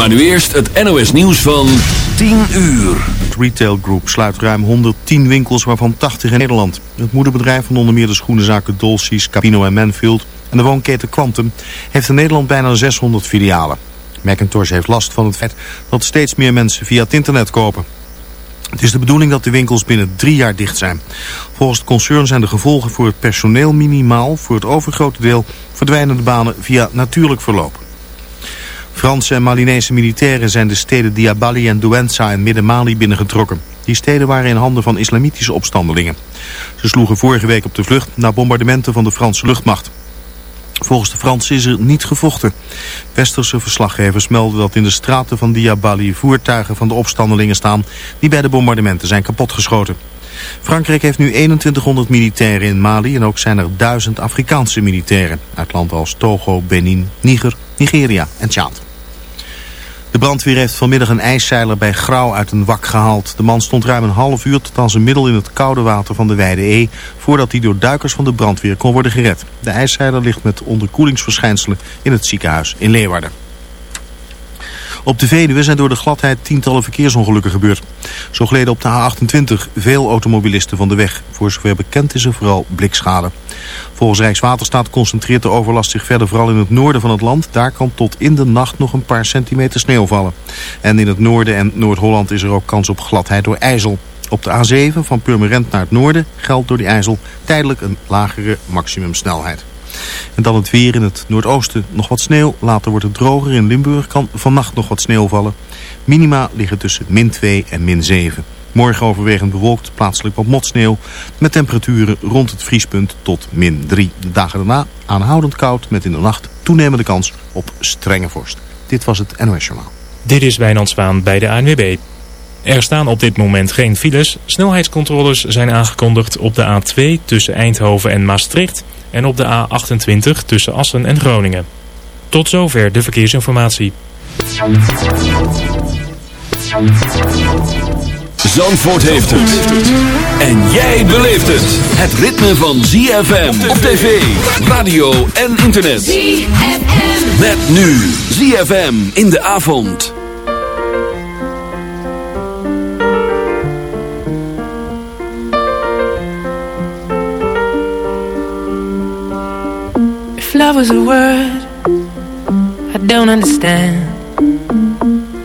Maar nu eerst het NOS nieuws van 10 uur. Retail Group sluit ruim 110 winkels, waarvan 80 in Nederland. Het moederbedrijf van onder meer de schoenenzaken Dolce's, Capino en Manfield... en de woonketen Quantum heeft in Nederland bijna 600 filialen. Macintosh heeft last van het feit dat steeds meer mensen via het internet kopen. Het is de bedoeling dat de winkels binnen drie jaar dicht zijn. Volgens het concern zijn de gevolgen voor het personeel minimaal. Voor het overgrote deel verdwijnen de banen via natuurlijk verloop. Franse en Malinese militairen zijn de steden Diabali en Douentza in Midden-Mali binnengetrokken. Die steden waren in handen van islamitische opstandelingen. Ze sloegen vorige week op de vlucht na bombardementen van de Franse luchtmacht. Volgens de Fransen is er niet gevochten. Westerse verslaggevers melden dat in de straten van Diabali voertuigen van de opstandelingen staan die bij de bombardementen zijn kapotgeschoten. Frankrijk heeft nu 2100 militairen in Mali en ook zijn er 1000 Afrikaanse militairen uit landen als Togo, Benin, Niger, Nigeria en Tjaad. De brandweer heeft vanmiddag een ijszeiler bij Grauw uit een wak gehaald. De man stond ruim een half uur tot aan zijn middel in het koude water van de Weide E... voordat hij door duikers van de brandweer kon worden gered. De ijszeiler ligt met onderkoelingsverschijnselen in het ziekenhuis in Leeuwarden. Op de Veluwe zijn door de gladheid tientallen verkeersongelukken gebeurd. Zo gleden op de A28 veel automobilisten van de weg. Voor zover bekend is er vooral blikschade. Volgens Rijkswaterstaat concentreert de overlast zich verder vooral in het noorden van het land. Daar kan tot in de nacht nog een paar centimeter sneeuw vallen. En in het noorden en Noord-Holland is er ook kans op gladheid door ijzel. Op de A7 van Purmerend naar het noorden geldt door die ijzel tijdelijk een lagere maximumsnelheid. En dan het weer in het noordoosten nog wat sneeuw. Later wordt het droger. In Limburg kan vannacht nog wat sneeuw vallen. Minima liggen tussen min 2 en min 7. Morgen overwegend bewolkt, plaatselijk wat motsneeuw. Met temperaturen rond het vriespunt tot min 3. De dagen daarna aanhoudend koud met in de nacht toenemende kans op strenge vorst. Dit was het NOS Journaal. Dit is Wijnand Zwaan bij de ANWB. Er staan op dit moment geen files. Snelheidscontroles zijn aangekondigd op de A2 tussen Eindhoven en Maastricht en op de A28 tussen Assen en Groningen. Tot zover de verkeersinformatie. Zandvoort heeft het. En jij beleeft het. Het ritme van ZFM op tv, radio en internet. ZFM. Met nu ZFM in de avond. Love was a word I don't understand.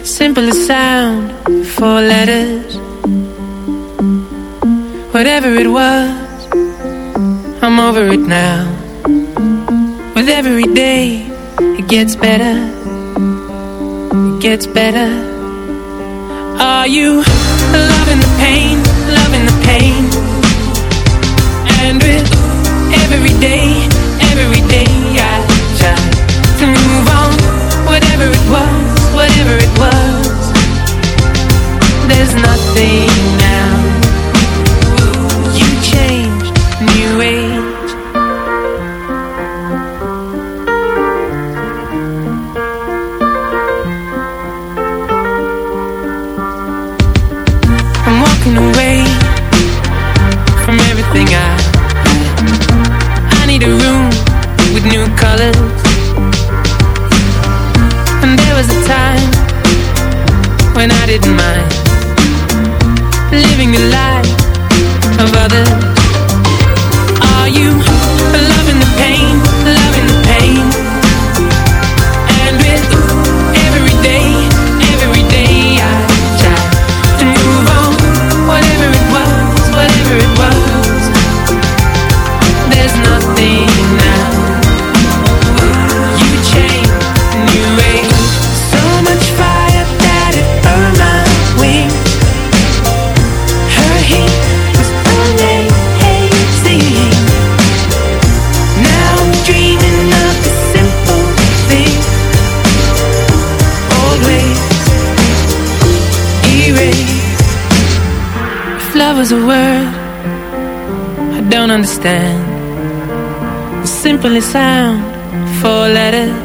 The simplest sound, four letters. Whatever it was, I'm over it now. With every day, it gets better. It gets better. Are you loving the pain, loving the pain? And with every day, whatever it was. There's nothing was a time When I didn't mind Living the life of others was a word I don't understand. The simplest sound Four letters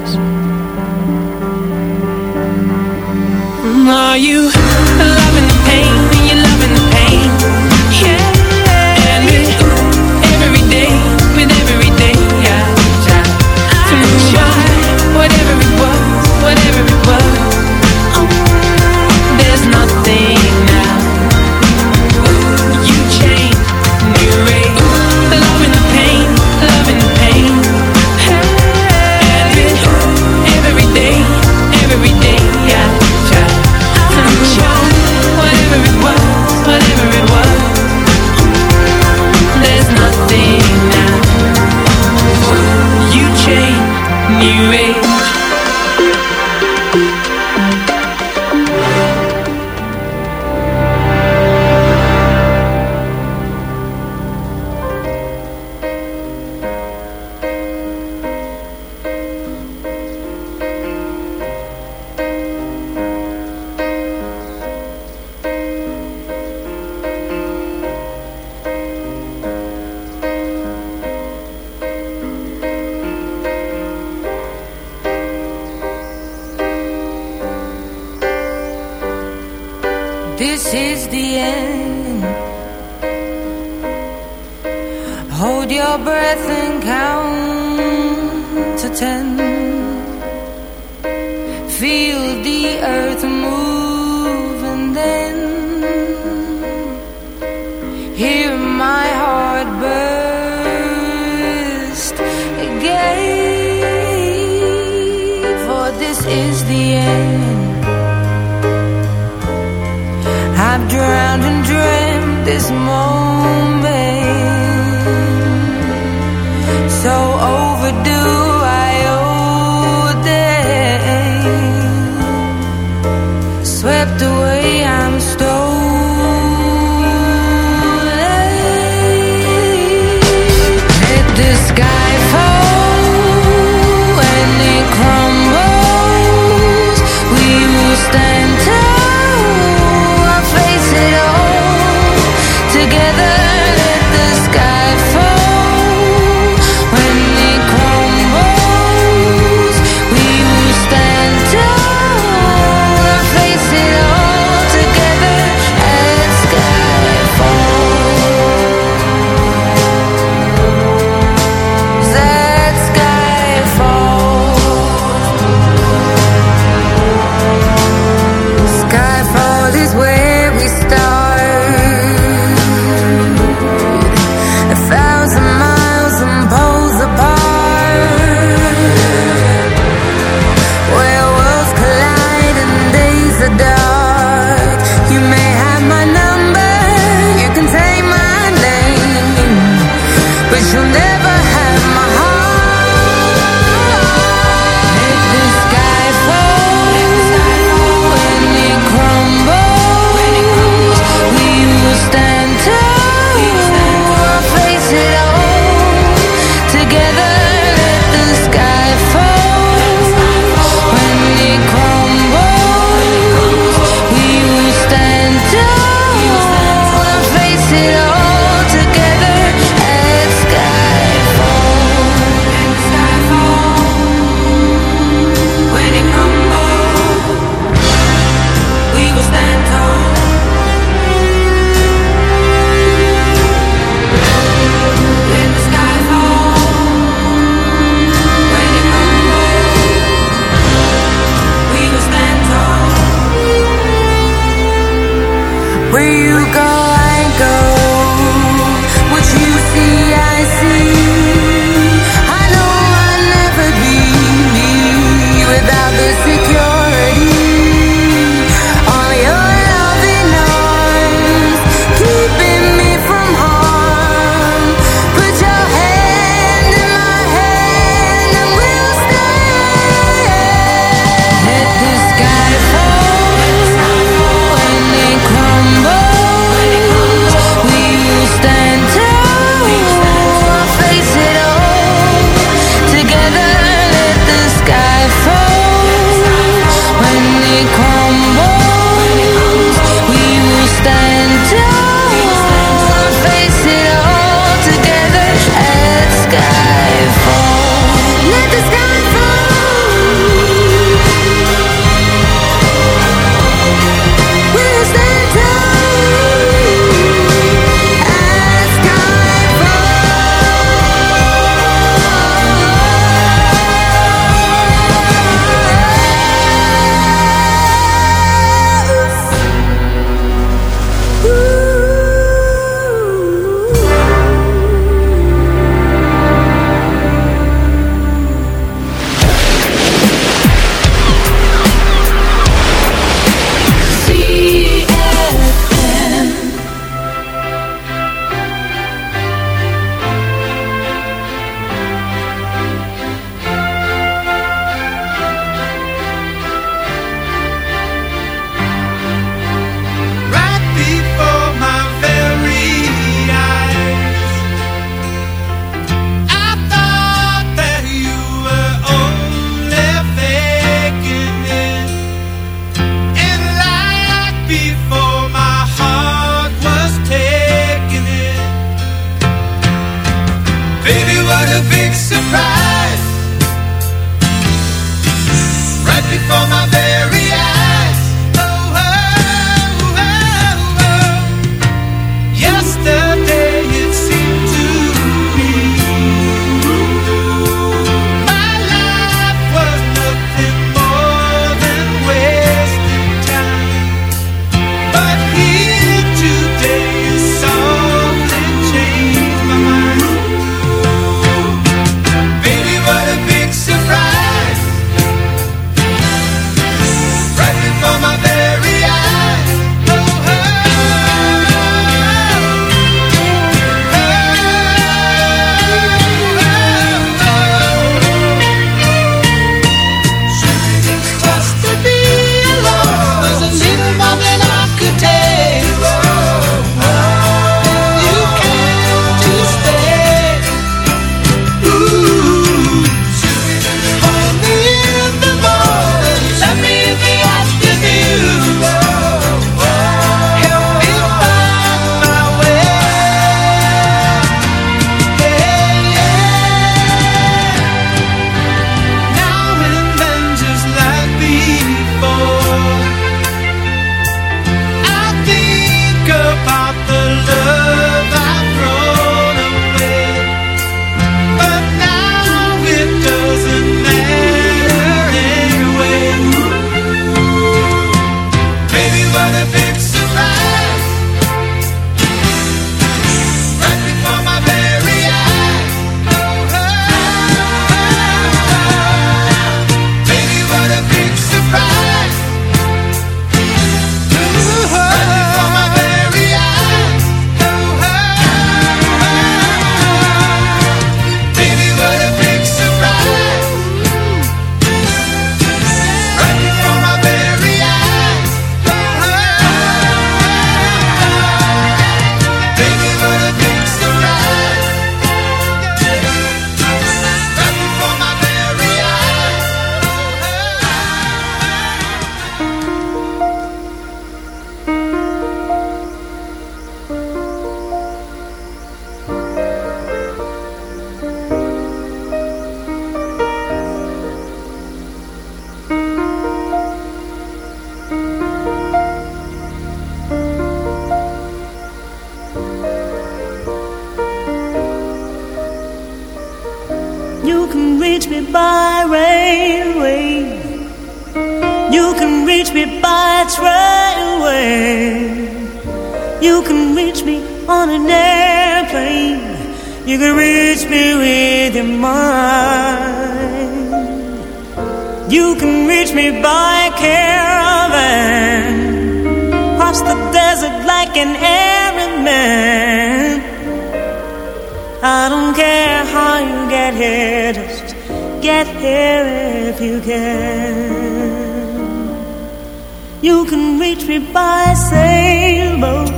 You can reach me by sailboat,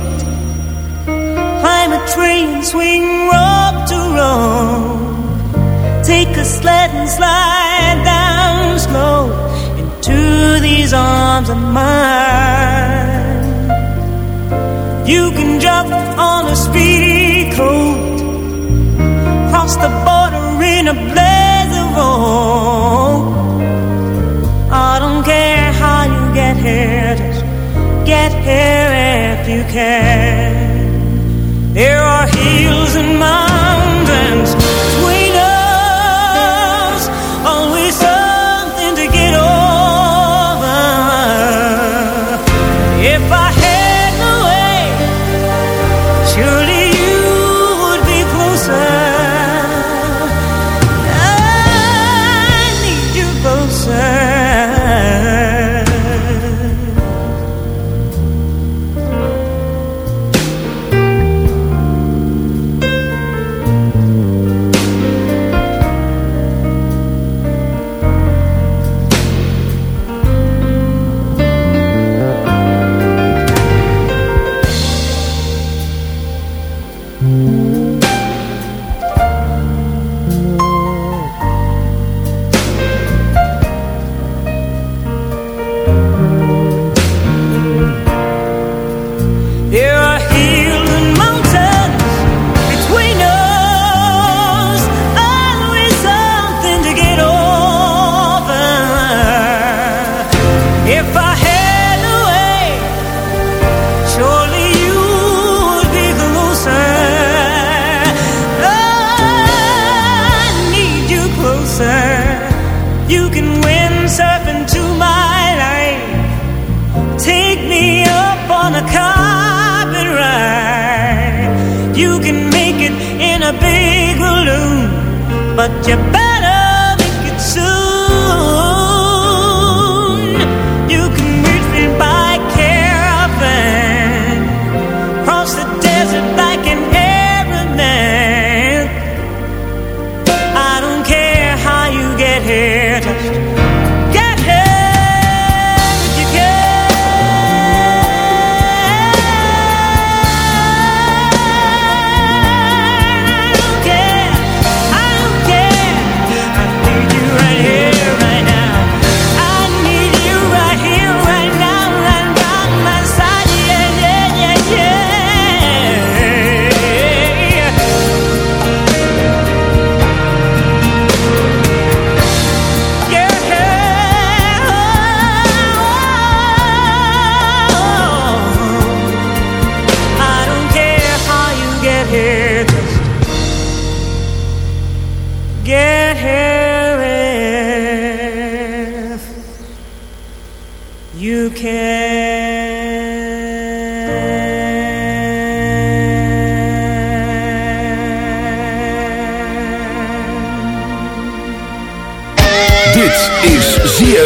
climb a train, swing rock to rock, take a sled and slide down slow into these arms of mine. here if you can.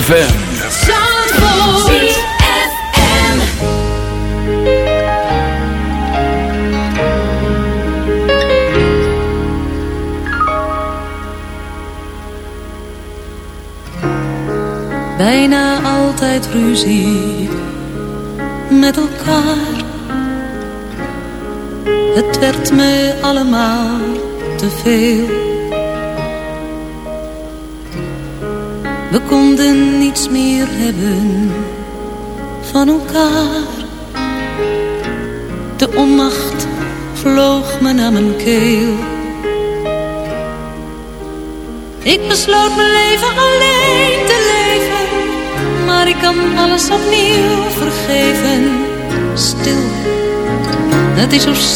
ZFM.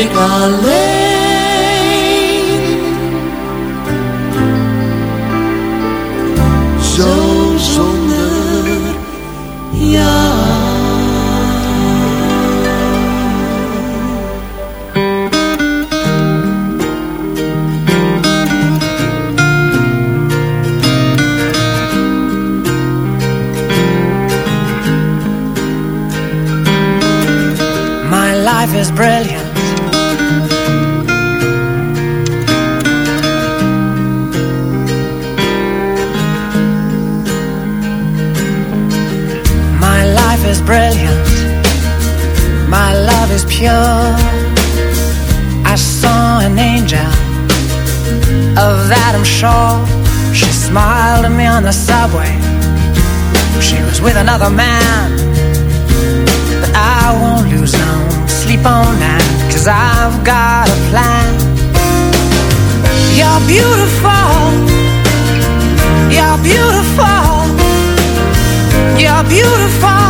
Big Olive. You're beautiful. You're beautiful.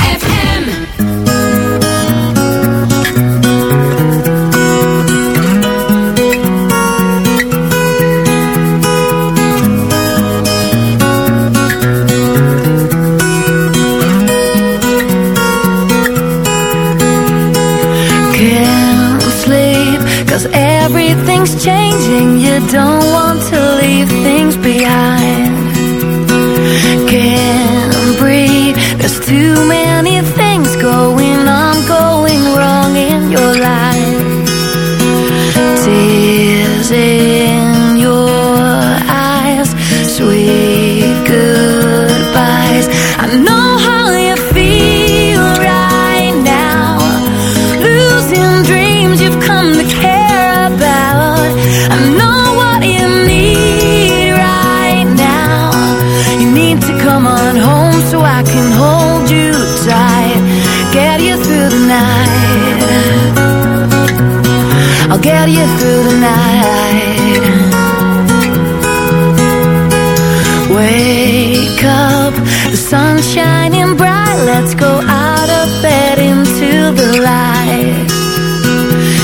Let's go out of bed into the light.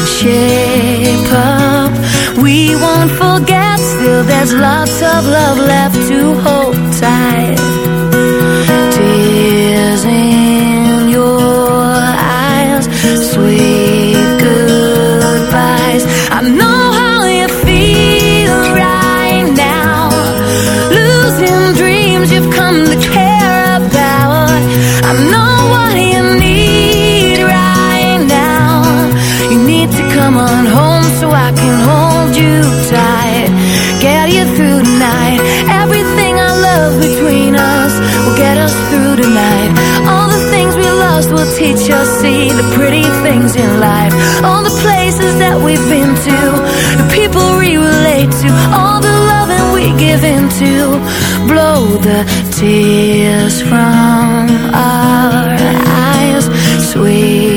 Shape up. We won't forget. Still, there's lots of love left to hold. just see the pretty things in life. All the places that we've been to The people we relate to All the loving we give into Blow the tears from our eyes Sweet.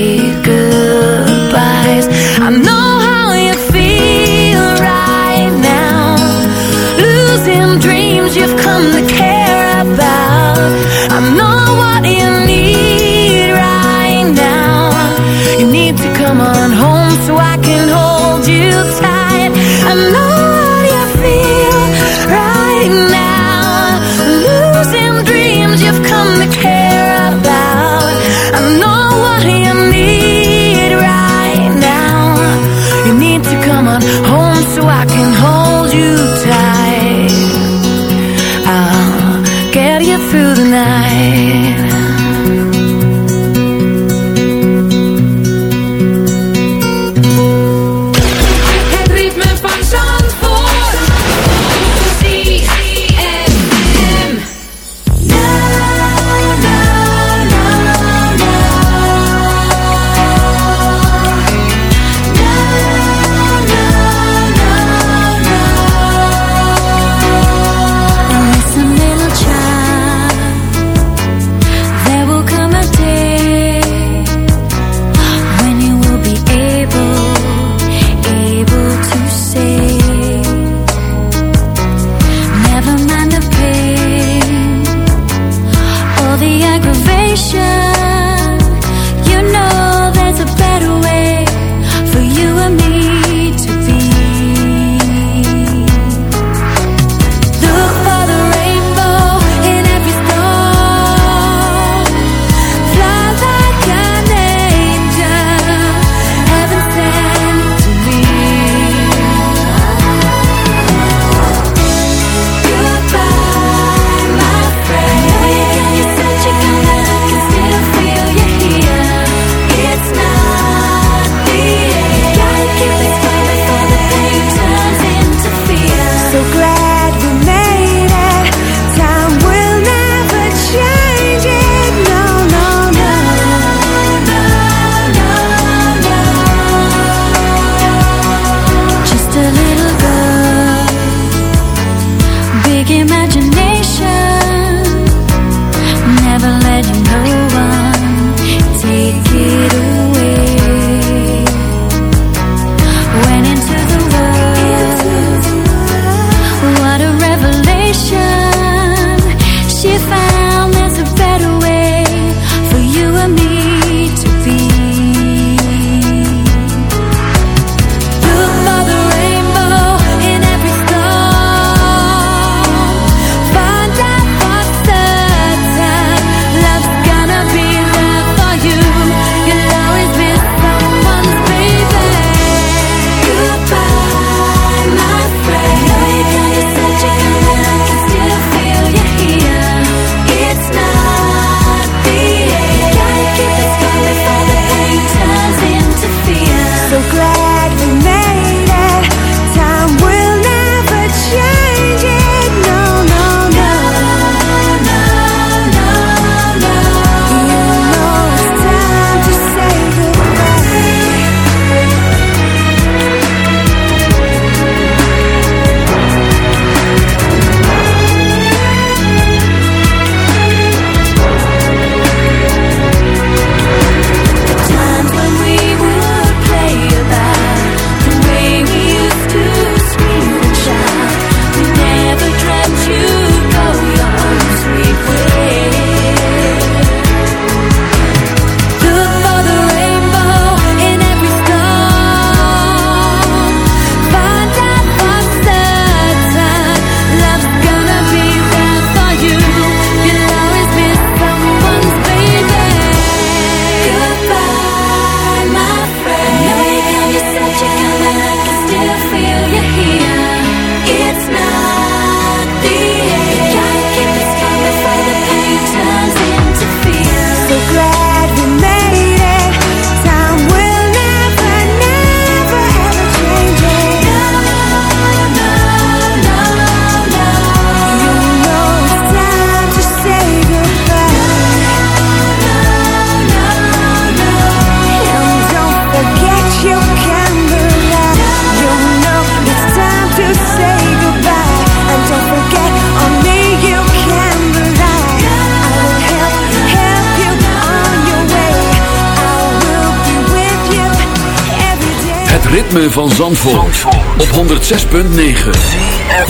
ritme van Zandvoort, op 106.9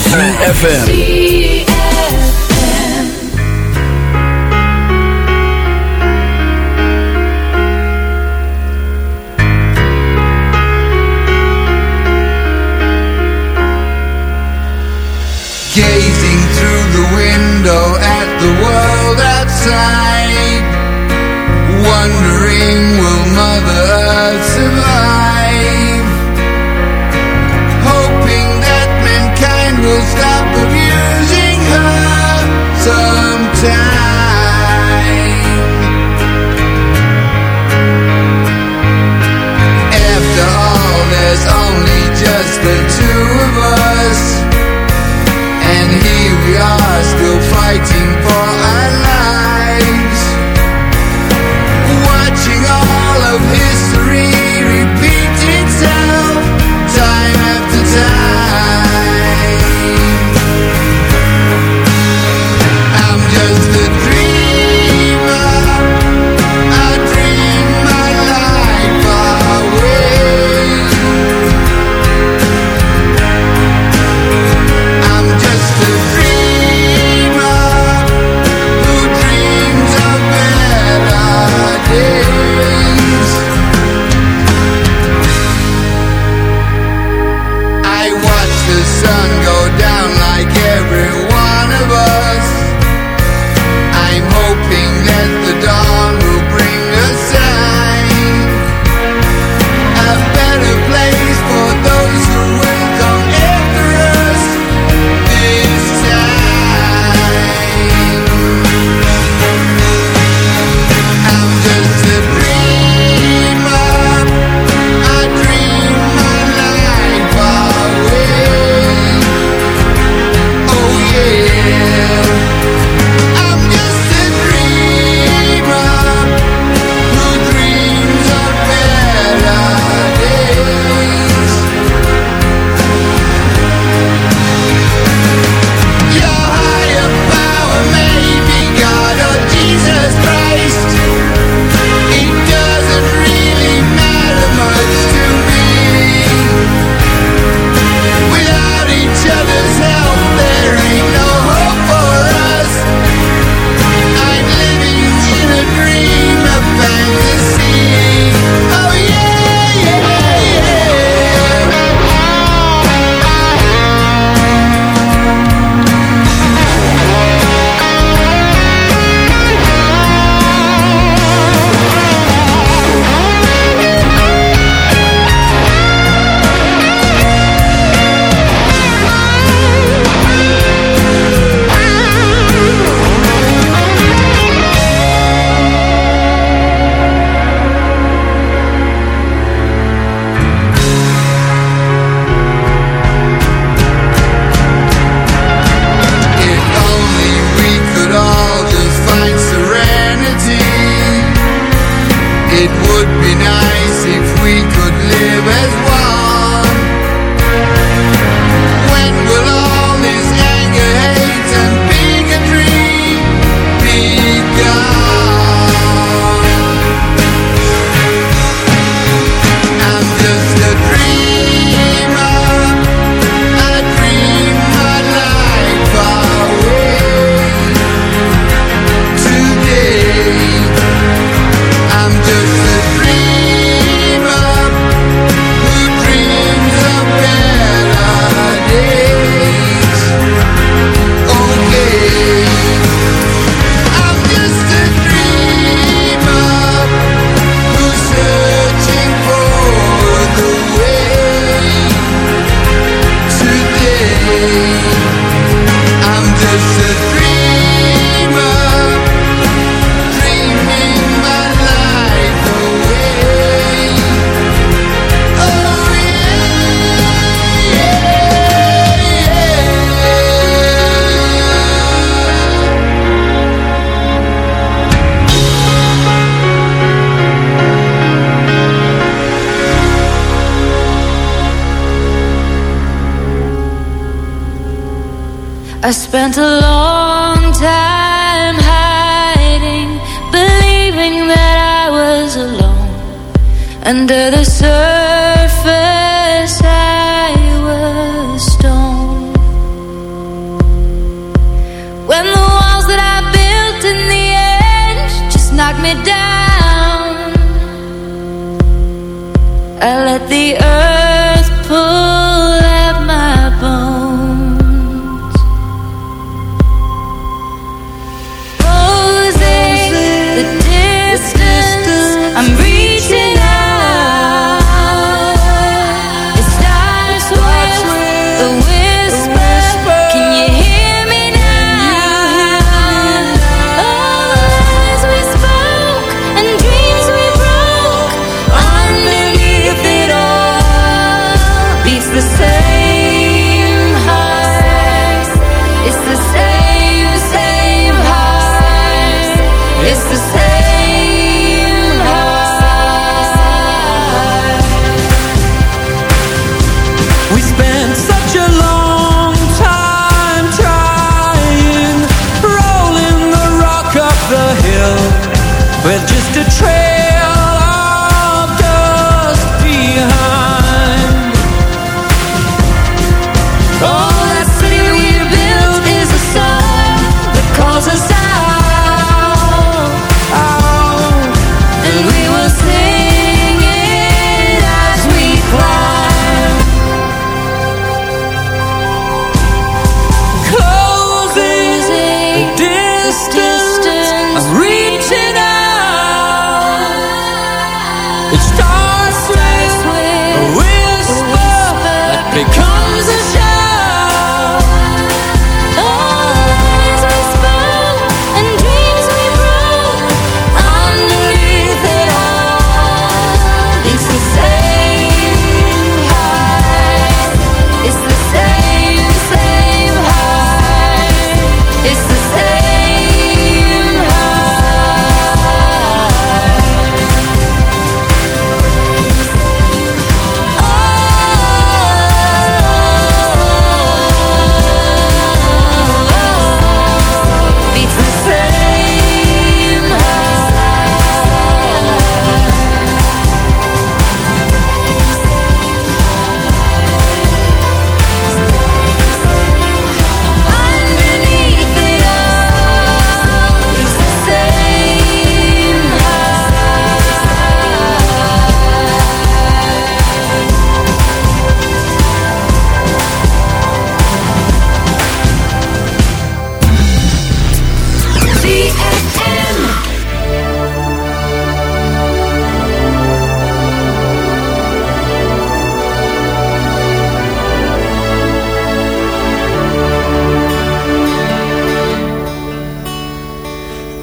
CFFM Gazing through the window at the world outside Wondering will Mother Earth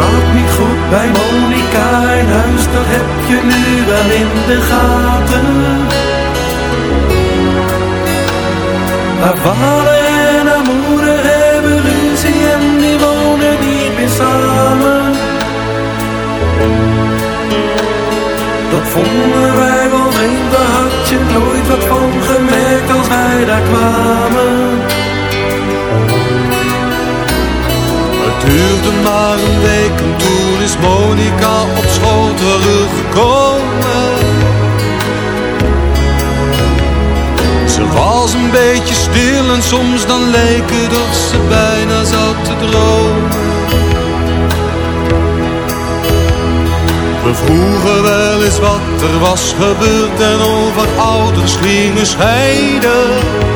Gaat niet goed bij Monica in huis, dat heb je nu wel in de gaten. Haar vader en haar moeder hebben ruzie en die wonen niet meer samen. Dat vonden wij wel vreemd, daar had je nooit wat van gemerkt als wij daar kwamen. Duurde maar een week en toen is Monica op school teruggekomen. Ze was een beetje stil en soms dan leek het of ze bijna zat te dromen. We vroegen wel eens wat er was gebeurd en over ouders gingen scheiden.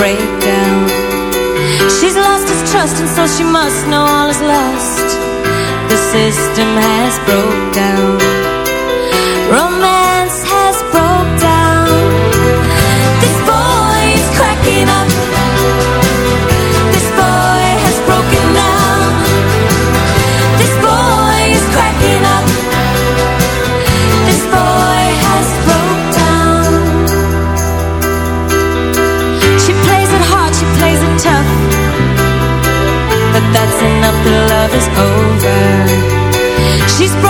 Breakdown. She's lost his trust and so she must know all is lost The system has broke down she's broken